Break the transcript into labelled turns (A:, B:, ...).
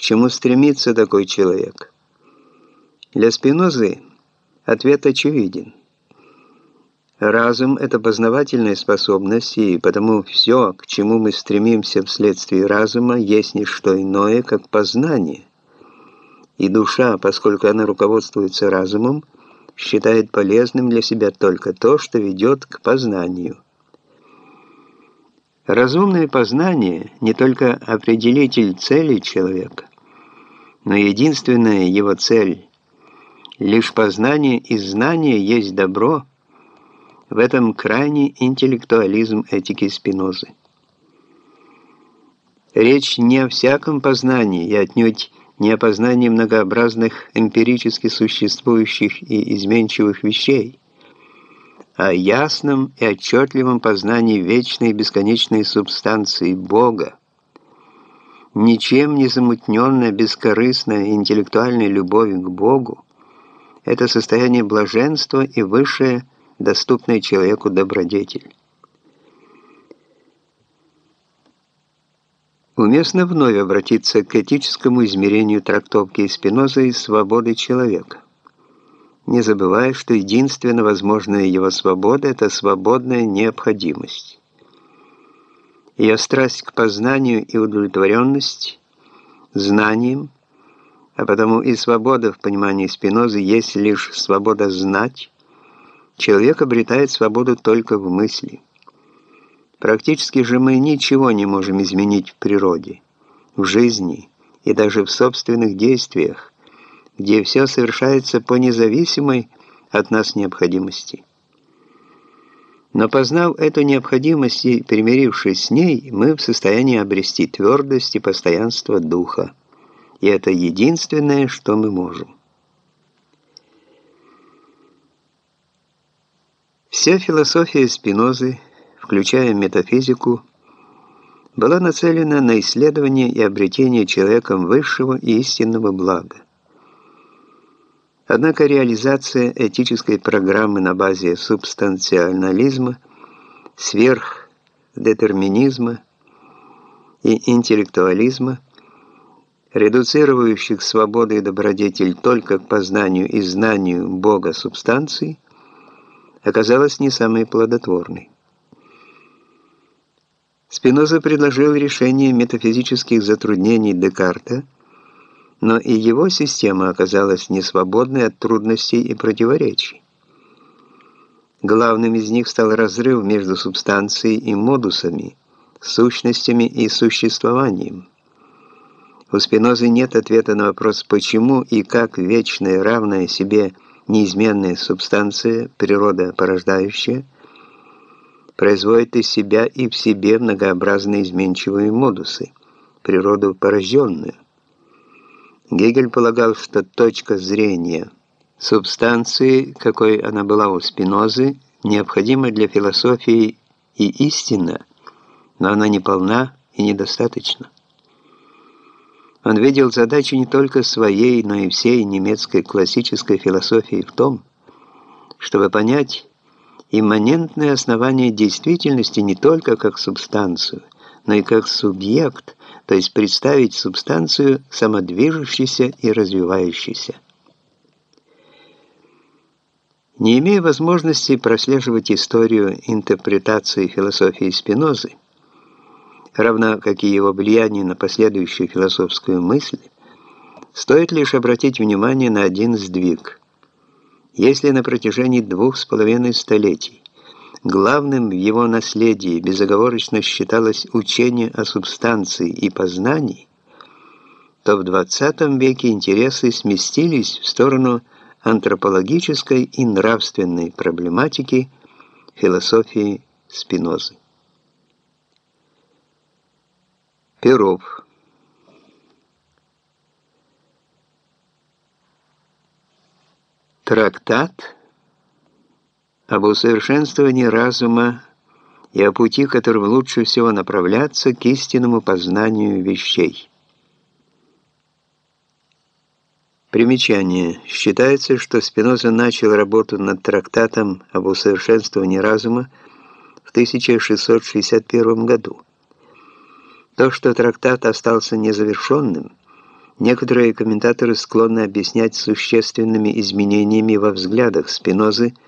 A: К чему стремится такой человек? Для Спинозы ответ очевиден. Разум – это познавательная способность, и потому все, к чему мы стремимся вследствие разума, есть не что иное, как познание. И душа, поскольку она руководствуется разумом, считает полезным для себя только то, что ведет к познанию. Разумное познание не только определитель цели человека, но единственная его цель – лишь познание и знание есть добро. В этом крайний интеллектуализм этики Спинозы. Речь не о всяком познании и отнюдь не о познании многообразных эмпирически существующих и изменчивых вещей, а о ясном и отчетливом познании вечной и бесконечной субстанции Бога, ничем не замутненная, бескорыстная интеллектуальная любовь к Богу – это состояние блаженства и высшее, доступное человеку добродетель. Уместно вновь обратиться к этическому измерению трактовки Спинозы свободы человека, не забывая, что единственно возможная его свобода – это свободная необходимость. Ее страсть к познанию и удовлетворенность знанием, а потому и свобода в понимании Спинозы есть лишь свобода знать, человек обретает свободу только в мысли. Практически же мы ничего не можем изменить в природе, в жизни и даже в собственных действиях, где все совершается по независимой от нас необходимости. Но познав эту необходимость и примирившись с ней, мы в состоянии обрести твердость и постоянство духа. И это единственное, что мы можем. Вся философия Спинозы, включая метафизику, была нацелена на исследование и обретение человеком высшего и истинного блага. Однако реализация этической программы на базе субстанционализма, сверхдетерминизма и интеллектуализма, редуцирующих свободу и добродетель только к познанию и знанию Бога субстанции, оказалась не самой плодотворной. Спиноза предложил решение метафизических затруднений Декарта – но и его система оказалась несвободной от трудностей и противоречий. Главным из них стал разрыв между субстанцией и модусами, сущностями и существованием. У Спинозы нет ответа на вопрос, почему и как вечная, равная себе неизменная субстанция, природа порождающая, производит из себя и в себе многообразные изменчивые модусы, природу порожденную. Гегель полагал, что точка зрения субстанции, какой она была у Спинозы, необходима для философии и истина, но она не полна и недостаточна. Он видел задачу не только своей, но и всей немецкой классической философии в том, чтобы понять имманентное основание действительности не только как субстанцию, но и как субъект – то есть представить субстанцию самодвижущейся и развивающейся. Не имея возможности прослеживать историю интерпретации философии Спинозы, равно как и его влияние на последующую философскую мысль, стоит лишь обратить внимание на один сдвиг. Если на протяжении двух с половиной столетий Главным в его наследии безоговорочно считалось учение о субстанции и познании, то в XX веке интересы сместились в сторону антропологической и нравственной проблематики философии Спинозы. Перов Трактат об усовершенствовании разума и о пути, которым лучше всего направляться к истинному познанию вещей. Примечание. Считается, что Спиноза начал работу над трактатом об усовершенствовании разума в 1661 году. То, что трактат остался незавершенным, Некоторые комментаторы склонны объяснять существенными изменениями во взглядах Спинозы –